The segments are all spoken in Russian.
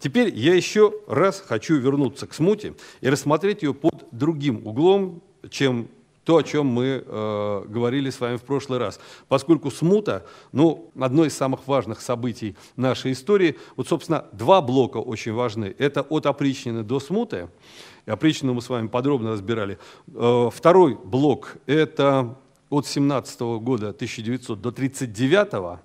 Теперь я еще раз хочу вернуться к смуте и рассмотреть ее под другим углом, чем то, о чем мы э, говорили с вами в прошлый раз. Поскольку смута, ну, одно из самых важных событий нашей истории, вот, собственно, два блока очень важны. Это от опричнины до смуты. Опричнину мы с вами подробно разбирали. Э, второй блок – это от 17 года 1900 до 1939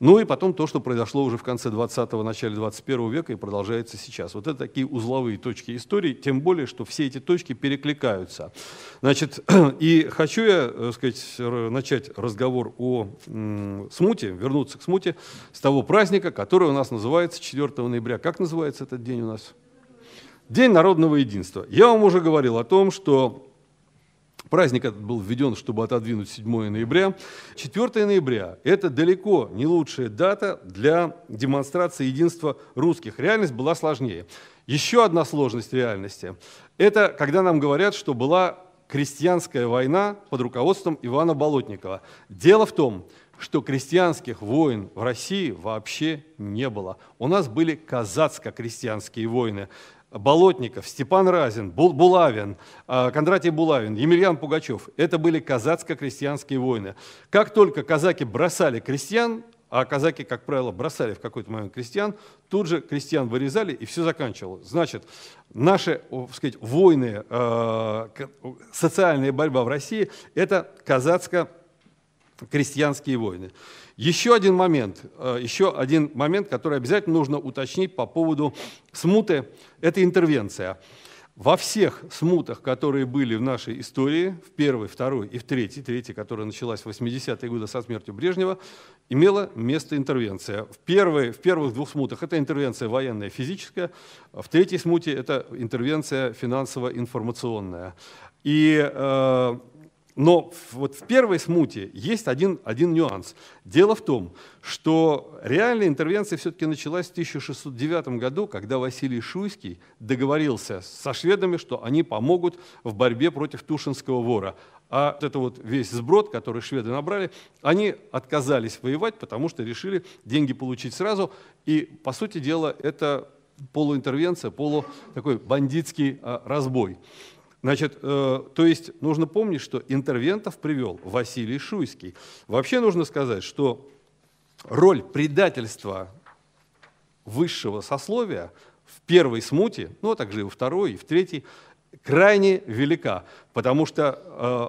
ну и потом то, что произошло уже в конце 20-го, начале 21 века и продолжается сейчас. Вот это такие узловые точки истории, тем более, что все эти точки перекликаются. Значит, и хочу я, так сказать, начать разговор о смуте, вернуться к смуте с того праздника, который у нас называется 4 ноября. Как называется этот день у нас? День народного единства. Я вам уже говорил о том, что Праздник этот был введен, чтобы отодвинуть 7 ноября. 4 ноября – это далеко не лучшая дата для демонстрации единства русских. Реальность была сложнее. Еще одна сложность реальности – это когда нам говорят, что была крестьянская война под руководством Ивана Болотникова. Дело в том, что крестьянских войн в России вообще не было. У нас были казацко-крестьянские войны. Болотников, Степан Разин, Булавин, а, Кондратий Булавин, Емельян Пугачев – это были казацко-крестьянские войны. Как только казаки бросали крестьян, а казаки, как правило, бросали в какой-то момент крестьян, тут же крестьян вырезали, и все заканчивалось. Значит, наши так сказать, войны, а, социальная борьба в России – это казацко-крестьянские войны. Еще один момент, э, еще один момент, который обязательно нужно уточнить по поводу смуты, это интервенция. Во всех смутах, которые были в нашей истории, в первой, второй и в третьей, третьей, которая началась в 80-е годы со смертью Брежнева, имела место интервенция. В, первой, в первых двух смутах это интервенция военная, физическая, в третьей смуте это интервенция финансово-информационная. И э, но вот в первой смуте есть один, один нюанс. Дело в том, что реальная интервенция все-таки началась в 1609 году, когда Василий Шуйский договорился со шведами, что они помогут в борьбе против Тушинского вора. А вот это вот весь сброд, который шведы набрали, они отказались воевать, потому что решили деньги получить сразу. И, по сути дела, это полуинтервенция, полу такой бандитский а, разбой. Значит, э, то есть нужно помнить, что интервентов привел Василий Шуйский. Вообще нужно сказать, что роль предательства высшего сословия в первой смуте, ну а также и во второй, и в третьей, крайне велика, потому что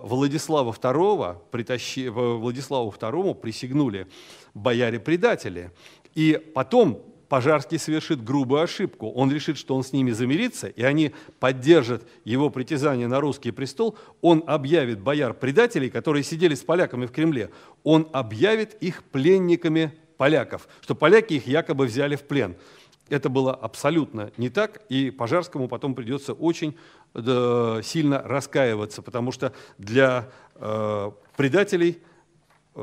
э, Владислава II, притащи, Владиславу II присягнули бояре-предатели. И потом Пожарский совершит грубую ошибку. Он решит, что он с ними замирится, и они поддержат его притязание на русский престол. Он объявит бояр-предателей, которые сидели с поляками в Кремле, он объявит их пленниками поляков, что поляки их якобы взяли в плен. Это было абсолютно не так, и Пожарскому потом придется очень э, сильно раскаиваться, потому что для э, предателей –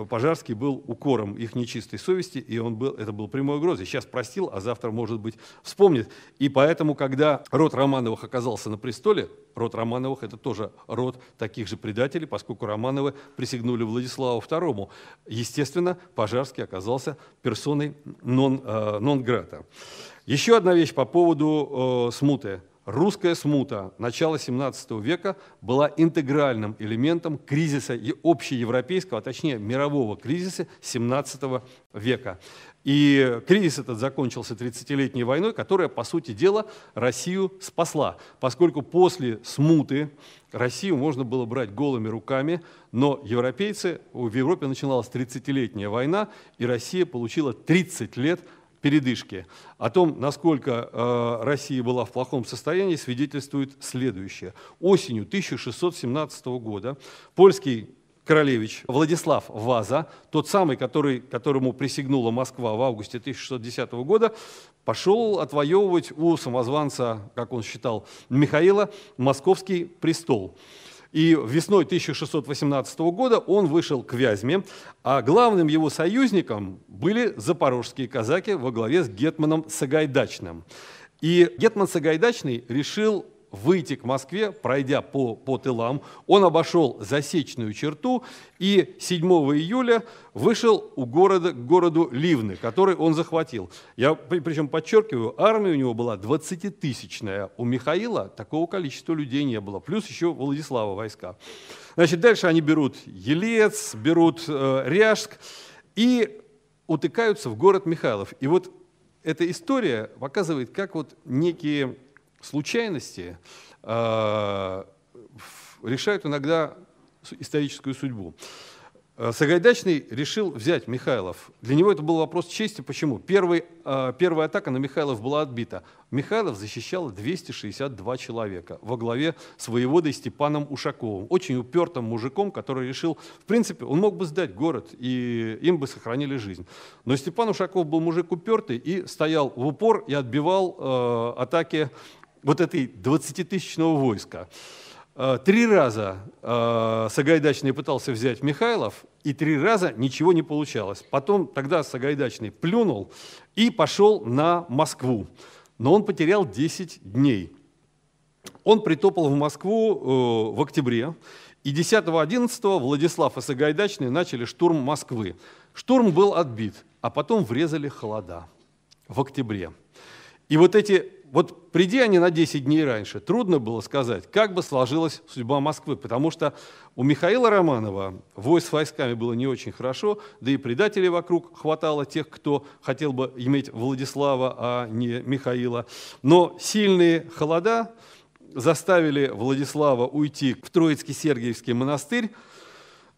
Пожарский был укором их нечистой совести, и он был, это был прямой угрозой. Сейчас простил, а завтра, может быть, вспомнит. И поэтому, когда род Романовых оказался на престоле, род Романовых – это тоже род таких же предателей, поскольку Романовы присягнули Владиславу II. Естественно, Пожарский оказался персоной нон-грата. Нон Еще одна вещь по поводу э, смуты – Русская смута начала XVII века была интегральным элементом кризиса общеевропейского, а точнее мирового кризиса XVII века. И кризис этот закончился 30-летней войной, которая, по сути дела, Россию спасла, поскольку после смуты Россию можно было брать голыми руками, но европейцы, в Европе начиналась 30-летняя война, и Россия получила 30 лет передышки. О том, насколько э, Россия была в плохом состоянии, свидетельствует следующее. Осенью 1617 года польский королевич Владислав Ваза, тот самый, который, которому присягнула Москва в августе 1610 года, пошел отвоевывать у самозванца, как он считал, Михаила, московский престол. И весной 1618 года он вышел к Вязьме, а главным его союзником были запорожские казаки во главе с Гетманом Сагайдачным. И Гетман Сагайдачный решил выйти к Москве, пройдя по, по тылам. Он обошел засечную черту и 7 июля вышел у города, к городу Ливны, который он захватил. Я причем подчеркиваю, армия у него была 20-тысячная. У Михаила такого количества людей не было. Плюс еще Владислава войска. Значит, дальше они берут Елец, берут э, Ряжск и утыкаются в город Михайлов. И вот эта история показывает, как вот некие случайности э, решают иногда историческую судьбу. Э, Сагайдачный решил взять Михайлов. Для него это был вопрос чести. Почему? Первый, э, первая атака на Михайлов была отбита. Михайлов защищал 262 человека во главе с воеводой Степаном Ушаковым, очень упертым мужиком, который решил, в принципе, он мог бы сдать город, и им бы сохранили жизнь. Но Степан Ушаков был мужик упертый и стоял в упор и отбивал э, атаки вот этой 20-тысячного войска. Э, три раза э, Сагайдачный пытался взять Михайлов, и три раза ничего не получалось. Потом тогда Сагайдачный плюнул и пошел на Москву. Но он потерял 10 дней. Он притопал в Москву э, в октябре, и 10-11 Владислав и Сагайдачный начали штурм Москвы. Штурм был отбит, а потом врезали холода в октябре. И вот эти вот приди они на 10 дней раньше, трудно было сказать, как бы сложилась судьба Москвы, потому что у Михаила Романова войск с войсками было не очень хорошо, да и предателей вокруг хватало тех, кто хотел бы иметь Владислава, а не Михаила. Но сильные холода заставили Владислава уйти в Троицкий Сергиевский монастырь,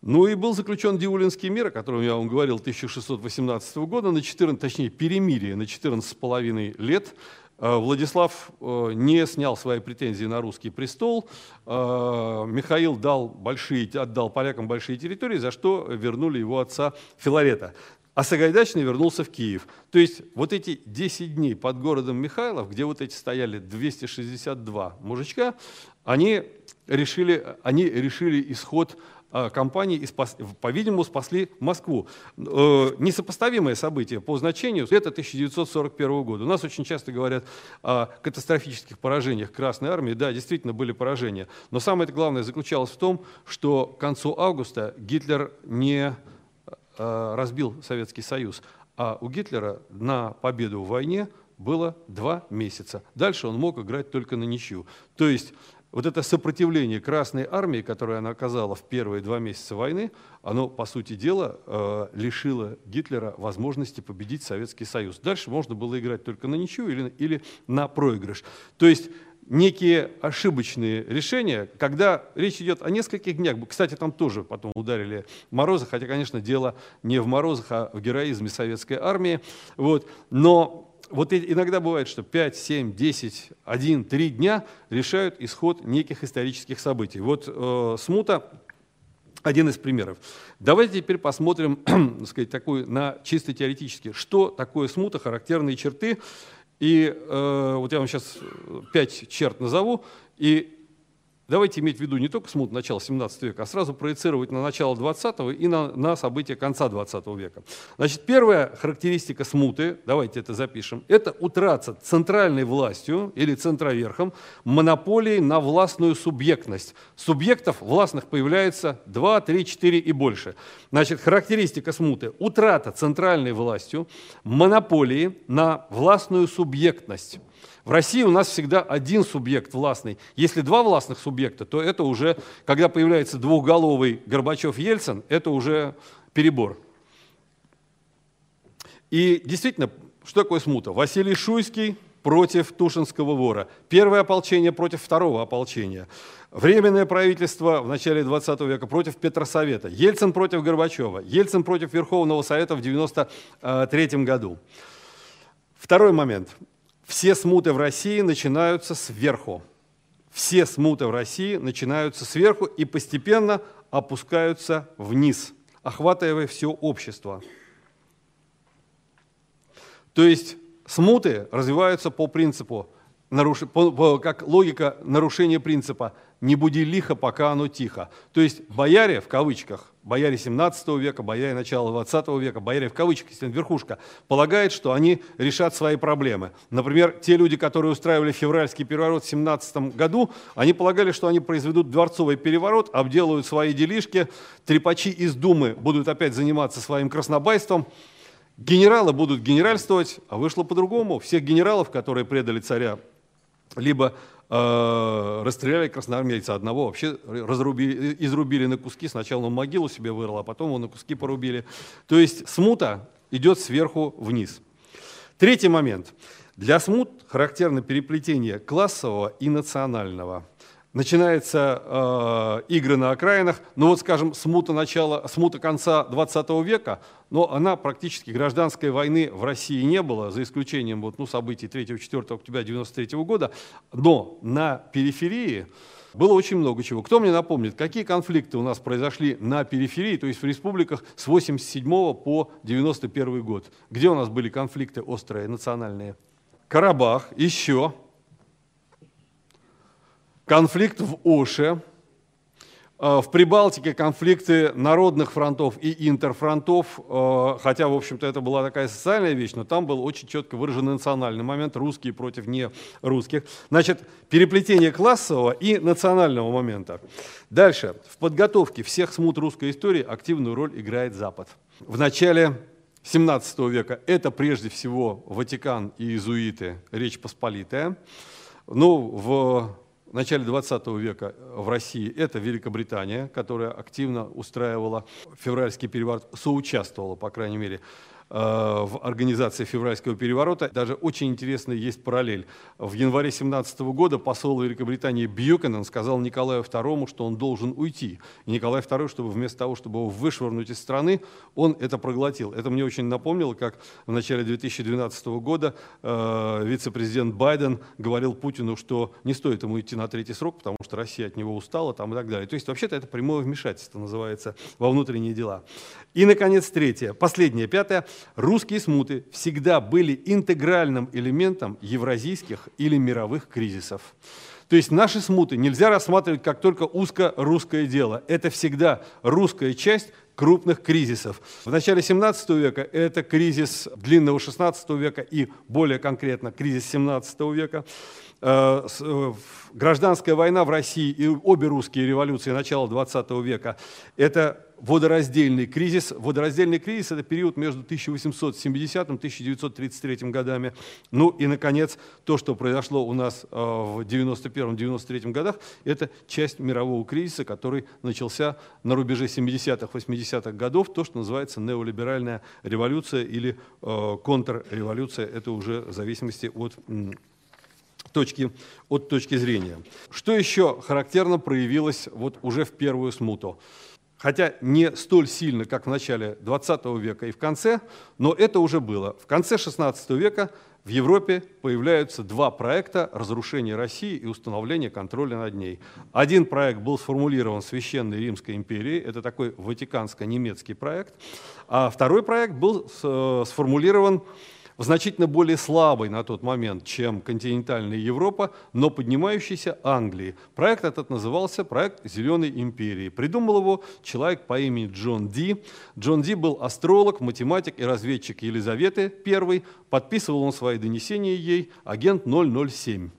ну и был заключен Диулинский мир, о котором я вам говорил, 1618 года, на 14, точнее перемирие на 14,5 лет, Владислав э, не снял свои претензии на русский престол. Э, Михаил дал большие, отдал полякам большие территории, за что вернули его отца Филарета. А Сагайдачный вернулся в Киев. То есть вот эти 10 дней под городом Михайлов, где вот эти стояли 262 мужичка, они решили, они решили исход компании, по-видимому, спасли Москву. Э, несопоставимое событие по значению – это 1941 года. У нас очень часто говорят о катастрофических поражениях Красной Армии. Да, действительно были поражения. Но самое главное заключалось в том, что к концу августа Гитлер не э, разбил Советский Союз, а у Гитлера на победу в войне было два месяца. Дальше он мог играть только на ничью. То есть вот это сопротивление Красной Армии, которое она оказала в первые два месяца войны, оно, по сути дела, э, лишило Гитлера возможности победить Советский Союз. Дальше можно было играть только на ничью или, или на проигрыш. То есть некие ошибочные решения, когда речь идет о нескольких днях. Кстати, там тоже потом ударили морозы, хотя, конечно, дело не в морозах, а в героизме советской армии. Вот. Но вот иногда бывает, что 5, 7, 10, 1, 3 дня решают исход неких исторических событий. Вот э, смута один из примеров. Давайте теперь посмотрим так сказать, такую, на чисто теоретически, что такое смута, характерные черты. И э, вот я вам сейчас пять черт назову, и Давайте иметь в виду не только смут начала 17 века, а сразу проецировать на начало 20 и на, на события конца 20 века. Значит, первая характеристика смуты, давайте это запишем, это утрата центральной властью или центроверхом монополии на властную субъектность. Субъектов властных появляется 2, 3, 4 и больше. Значит, характеристика смуты – утрата центральной властью монополии на властную субъектность. В России у нас всегда один субъект властный. Если два властных субъекта, то это уже, когда появляется двухголовый Горбачев-Ельцин, это уже перебор. И действительно, что такое смута? Василий Шуйский против Тушинского вора. Первое ополчение против второго ополчения. Временное правительство в начале 20 века против Петросовета. Ельцин против Горбачева. Ельцин против Верховного Совета в 1993 году. Второй момент. Все смуты в России начинаются сверху. Все смуты в России начинаются сверху и постепенно опускаются вниз, охватывая все общество. То есть смуты развиваются по принципу как логика нарушения принципа «не буди лихо, пока оно тихо». То есть бояре, в кавычках, бояре 17 века, бояре начала 20 века, бояре в кавычках, если верхушка, полагает, что они решат свои проблемы. Например, те люди, которые устраивали февральский переворот в 17 году, они полагали, что они произведут дворцовый переворот, обделают свои делишки, трепачи из Думы будут опять заниматься своим краснобайством, генералы будут генеральствовать, а вышло по-другому. Всех генералов, которые предали царя, либо расстреляли красноармейца одного, вообще разрубили, изрубили на куски, сначала он могилу себе вырыл, а потом его на куски порубили. То есть смута идет сверху вниз. Третий момент. Для смут характерно переплетение классового и национального – начинаются э, игры на окраинах. Ну вот, скажем, смута, начала, смута конца 20 века, но она практически гражданской войны в России не было, за исключением вот, ну, событий 3-4 октября 1993 года. Но на периферии было очень много чего. Кто мне напомнит, какие конфликты у нас произошли на периферии, то есть в республиках с 87 по 91 год? Где у нас были конфликты острые, национальные? Карабах, еще, конфликт в Оше, э, в Прибалтике конфликты народных фронтов и интерфронтов, э, хотя, в общем-то, это была такая социальная вещь, но там был очень четко выраженный национальный момент, русские против не русских. Значит, переплетение классового и национального момента. Дальше. В подготовке всех смут русской истории активную роль играет Запад. В начале 17 века это прежде всего Ватикан и иезуиты, Речь Посполитая. Ну, в в начале 20 века в России это Великобритания, которая активно устраивала февральский переворот, соучаствовала, по крайней мере, Э, в организации февральского переворота. Даже очень интересная есть параллель. В январе 17 года посол Великобритании Бьюкенен сказал Николаю II, что он должен уйти. И Николай II, чтобы вместо того, чтобы его вышвырнуть из страны, он это проглотил. Это мне очень напомнило, как в начале 2012 года э, вице-президент Байден говорил Путину, что не стоит ему идти на третий срок, потому что Россия от него устала там, и так далее. То есть вообще-то это прямое вмешательство называется во внутренние дела. И, наконец, третье, последнее, пятое – русские смуты всегда были интегральным элементом евразийских или мировых кризисов. То есть наши смуты нельзя рассматривать как только узко-русское дело. Это всегда русская часть крупных кризисов. В начале 17 века это кризис длинного 16 века и более конкретно кризис 17 века. Э, э, гражданская война в России и обе русские революции начала 20 века – это водораздельный кризис. Водораздельный кризис – это период между 1870 и 1933 годами. Ну и, наконец, то, что произошло у нас э, в 91-93 годах, это часть мирового кризиса, который начался на рубеже 70-х, 80-х годов, то, что называется неолиберальная революция или контрреволюция. Это уже в зависимости от точки, от точки зрения. Что еще характерно проявилось вот уже в первую смуту? Хотя не столь сильно, как в начале 20 века и в конце, но это уже было. В конце 16 века в Европе появляются два проекта разрушения России и установления контроля над ней. Один проект был сформулирован Священной Римской империей, это такой ватиканско-немецкий проект, а второй проект был э, сформулирован значительно более слабой на тот момент, чем континентальная Европа, но поднимающейся Англии. Проект этот назывался проект «Зеленой империи». Придумал его человек по имени Джон Ди. Джон Ди был астролог, математик и разведчик Елизаветы I. Подписывал он свои донесения ей агент 007.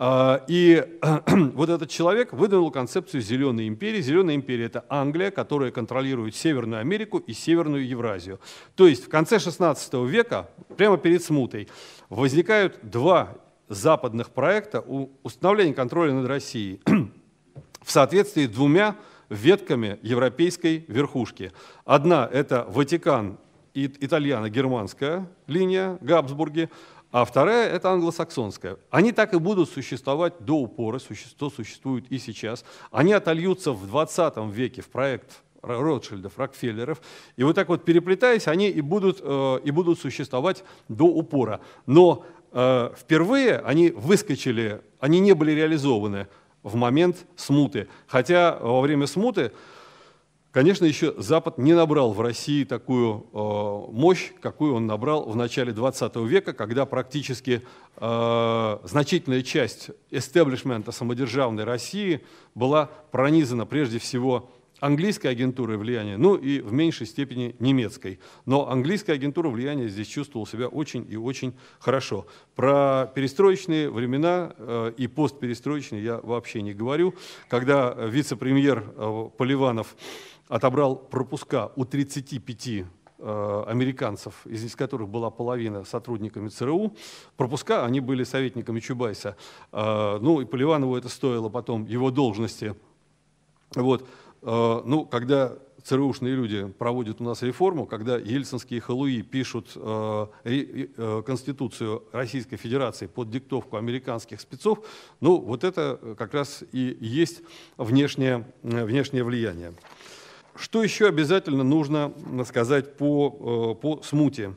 А, и вот этот человек выдвинул концепцию зеленой империи. Зеленая империя – это Англия, которая контролирует Северную Америку и Северную Евразию. То есть в конце XVI века, прямо перед смутой, возникают два западных проекта установления контроля над Россией в соответствии с двумя ветками европейской верхушки. Одна – это Ватикан, итальяно-германская линия, Габсбурги, а вторая – это англосаксонская. Они так и будут существовать до упора, существо существует и сейчас. Они отольются в 20 веке в проект Ротшильдов, Рокфеллеров. И вот так вот переплетаясь, они и будут, э, и будут существовать до упора. Но э, впервые они выскочили, они не были реализованы в момент смуты. Хотя во время смуты Конечно, еще Запад не набрал в России такую э, мощь, какую он набрал в начале 20 века, когда практически э, значительная часть эстеблишмента самодержавной России была пронизана прежде всего английской агентурой влияния, ну и в меньшей степени немецкой. Но английская агентура влияния здесь чувствовала себя очень и очень хорошо. Про перестроечные времена э, и постперестроечные я вообще не говорю. Когда вице-премьер э, Поливанов отобрал пропуска у 35 э, американцев, из которых была половина сотрудниками ЦРУ. Пропуска, они были советниками Чубайса. Э, ну и Поливанову это стоило потом его должности. Вот. Э, ну, когда ЦРУшные люди проводят у нас реформу, когда ельцинские халуи пишут э, э, Конституцию Российской Федерации под диктовку американских спецов, ну, вот это как раз и есть внешнее, внешнее влияние. Что еще обязательно нужно сказать по, э, по смуте?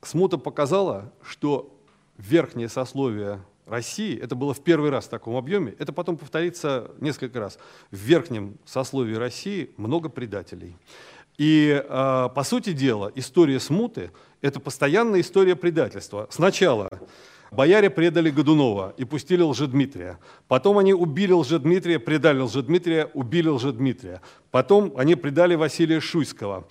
Смута показала, что верхнее сословие России, это было в первый раз в таком объеме, это потом повторится несколько раз. В верхнем сословии России много предателей. И, э, по сути дела, история смуты – это постоянная история предательства. Сначала Бояре предали Годунова и пустили Лжедмитрия. Потом они убили Лжедмитрия, предали Лжедмитрия, убили Лжедмитрия. Потом они предали Василия Шуйского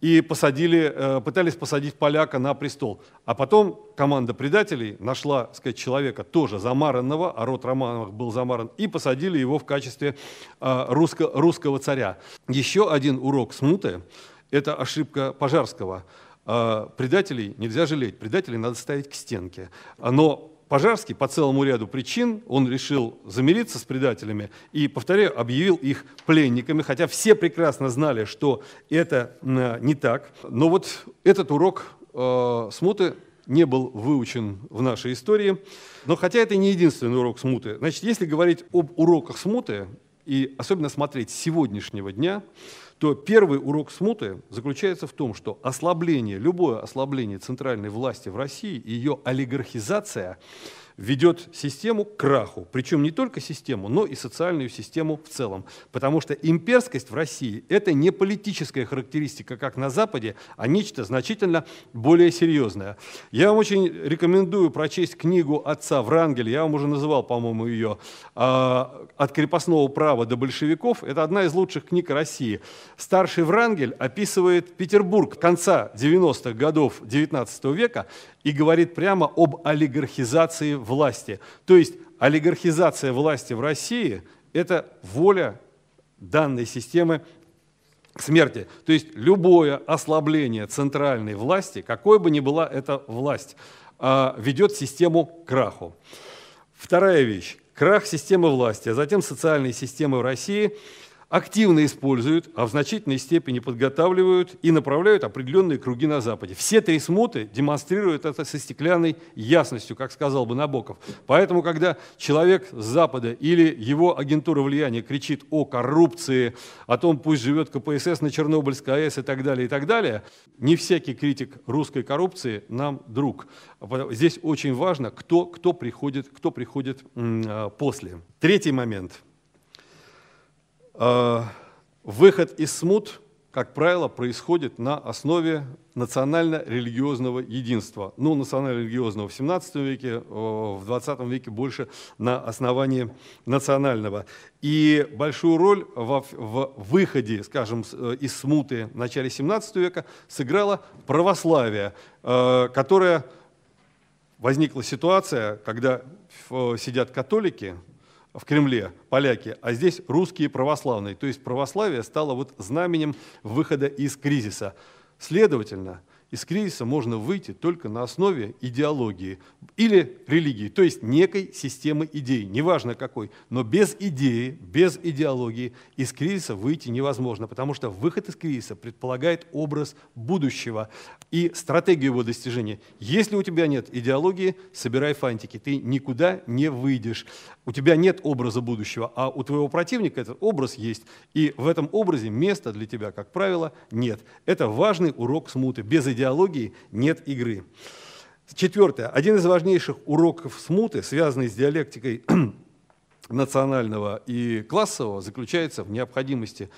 и посадили, э, пытались посадить поляка на престол. А потом команда предателей нашла сказать, человека тоже замаранного, а род Романовых был замаран, и посадили его в качестве э, русско, русского царя. Еще один урок смуты – это ошибка Пожарского – предателей нельзя жалеть, предателей надо ставить к стенке. Но Пожарский по целому ряду причин, он решил замириться с предателями и, повторяю, объявил их пленниками, хотя все прекрасно знали, что это не так. Но вот этот урок э, смуты не был выучен в нашей истории. Но хотя это не единственный урок смуты. Значит, если говорить об уроках смуты, и особенно смотреть с сегодняшнего дня, то первый урок смуты заключается в том, что ослабление, любое ослабление центральной власти в России, ее олигархизация – ведет систему к краху. Причем не только систему, но и социальную систему в целом. Потому что имперскость в России – это не политическая характеристика, как на Западе, а нечто значительно более серьезное. Я вам очень рекомендую прочесть книгу отца Врангеля, я вам уже называл, по-моему, ее, а, «От крепостного права до большевиков». Это одна из лучших книг России. Старший Врангель описывает Петербург конца 90-х годов XIX века и говорит прямо об олигархизации власти. То есть олигархизация власти в России – это воля данной системы смерти. То есть любое ослабление центральной власти, какой бы ни была эта власть, а, ведет систему к краху. Вторая вещь. Крах системы власти, а затем социальной системы в России – активно используют, а в значительной степени подготавливают и направляют определенные круги на Западе. Все три смуты демонстрируют это со стеклянной ясностью, как сказал бы Набоков. Поэтому, когда человек с Запада или его агентура влияния кричит о коррупции, о том, пусть живет КПСС на Чернобыльской АЭС и так далее, и так далее, не всякий критик русской коррупции нам друг. Здесь очень важно, кто, кто приходит, кто приходит а, после. Третий момент – выход из смут, как правило, происходит на основе национально-религиозного единства. Ну, национально-религиозного в 17 веке, э, в 20 веке больше на основании национального. И большую роль в, в выходе, скажем, э, из смуты в начале 17 века сыграло православие, которое возникла ситуация, когда сидят католики, в Кремле поляки, а здесь русские православные. То есть православие стало вот знаменем выхода из кризиса. Следовательно, из кризиса можно выйти только на основе идеологии или религии, то есть некой системы идей, неважно какой, но без идеи, без идеологии из кризиса выйти невозможно, потому что выход из кризиса предполагает образ будущего и стратегию его достижения. Если у тебя нет идеологии, собирай фантики, ты никуда не выйдешь. У тебя нет образа будущего, а у твоего противника этот образ есть, и в этом образе места для тебя, как правило, нет. Это важный урок смуты. Без идеологии идеологии нет игры. Четвертое. Один из важнейших уроков смуты, связанный с диалектикой национального и классового, заключается в необходимости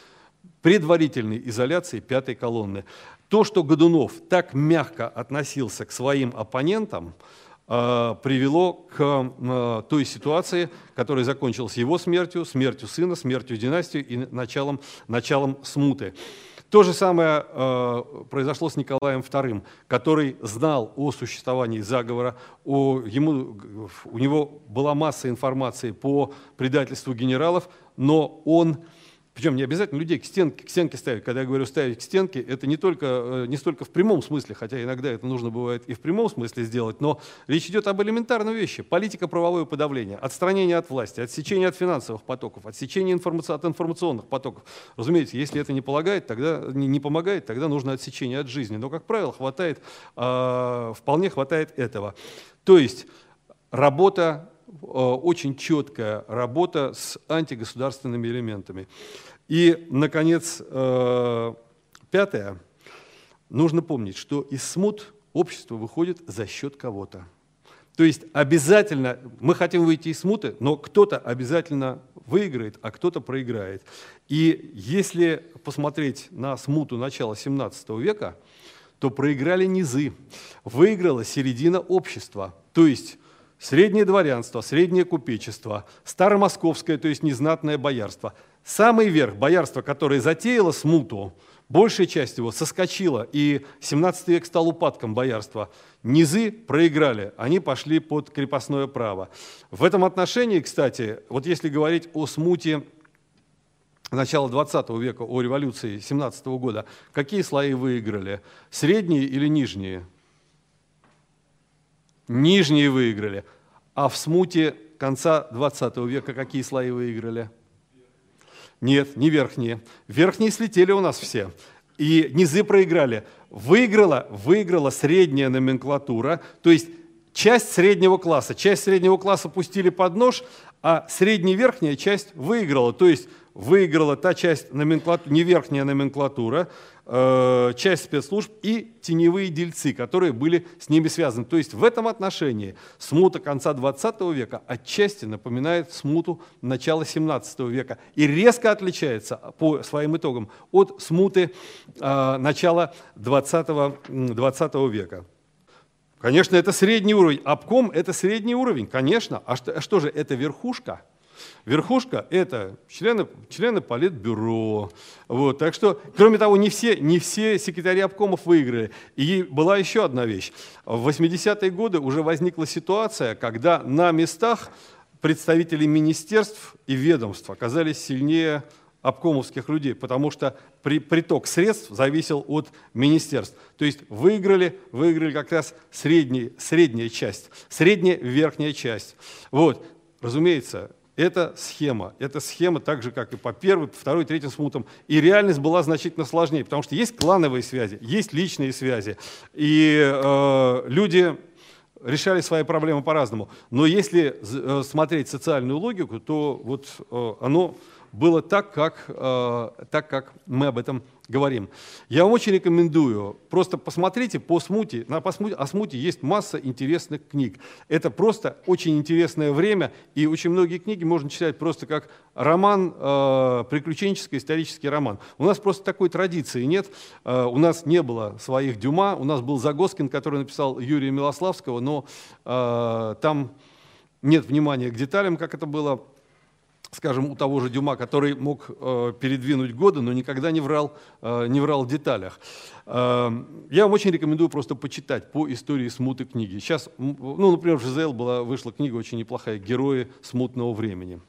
предварительной изоляции пятой колонны. То, что Годунов так мягко относился к своим оппонентам, э, привело к э, той ситуации, которая закончилась его смертью, смертью сына, смертью династии и началом, началом смуты. То же самое э, произошло с Николаем II, который знал о существовании заговора, о, ему, у него была масса информации по предательству генералов, но он причем не обязательно людей к стенке, к стенке ставить. Когда я говорю ставить к стенке, это не, только, э, не столько в прямом смысле, хотя иногда это нужно бывает и в прямом смысле сделать, но речь идет об элементарной вещи. Политика правовое подавление, отстранение от власти, отсечение от финансовых потоков, отсечение информаци... от информационных потоков. Разумеется, если это не, полагает, тогда, не, не помогает, тогда нужно отсечение от жизни. Но, как правило, хватает, э, вполне хватает этого. То есть работа очень четкая работа с антигосударственными элементами. И, наконец, э, пятое. Нужно помнить, что из смут общество выходит за счет кого-то. То есть обязательно, мы хотим выйти из смуты, но кто-то обязательно выиграет, а кто-то проиграет. И если посмотреть на смуту начала 17 века, то проиграли низы, выиграла середина общества. То есть среднее дворянство, среднее купечество, старомосковское, то есть незнатное боярство. Самый верх боярства, которое затеяло смуту, большая часть его соскочила, и 17 век стал упадком боярства. Низы проиграли, они пошли под крепостное право. В этом отношении, кстати, вот если говорить о смуте начала 20 века, о революции 17 года, какие слои выиграли? Средние или нижние? Нижние выиграли. А в смуте конца 20 века какие слои выиграли? Нет, не верхние. Верхние слетели у нас все. И низы проиграли. Выиграла, выиграла средняя номенклатура, то есть часть среднего класса. Часть среднего класса пустили под нож, а средняя верхняя часть выиграла. То есть выиграла та часть номенклатуры, не верхняя номенклатура, э, часть спецслужб и теневые дельцы, которые были с ними связаны. То есть в этом отношении смута конца 20 века отчасти напоминает смуту начала 17 века и резко отличается по своим итогам от смуты э, начала 20, 20 века. Конечно, это средний уровень. Обком – это средний уровень, конечно. А что, а что же, это верхушка – Верхушка – это члены, члены политбюро. Вот, так что, кроме того, не все, не все секретари обкомов выиграли. И была еще одна вещь. В 80-е годы уже возникла ситуация, когда на местах представители министерств и ведомств оказались сильнее обкомовских людей, потому что при, приток средств зависел от министерств. То есть выиграли, выиграли как раз средний, средняя часть, средняя верхняя часть. Вот. Разумеется, это схема. Это схема так же, как и по первой, по второй, третьим смутам. И реальность была значительно сложнее, потому что есть клановые связи, есть личные связи. И э, люди решали свои проблемы по-разному. Но если э, смотреть социальную логику, то вот э, оно было так, как, э, так, как мы об этом говорим. Я вам очень рекомендую, просто посмотрите по смуте, на по смуте, о смуте есть масса интересных книг. Это просто очень интересное время, и очень многие книги можно читать просто как роман, э, приключенческий исторический роман. У нас просто такой традиции нет, э, у нас не было своих Дюма, у нас был Загоскин, который написал Юрия Милославского, но э, там нет внимания к деталям, как это было скажем, у того же Дюма, который мог э, передвинуть годы, но никогда не врал, э, не врал в деталях. Э, я вам очень рекомендую просто почитать по истории смуты книги. Сейчас, ну, например, в была, вышла книга очень неплохая «Герои смутного времени».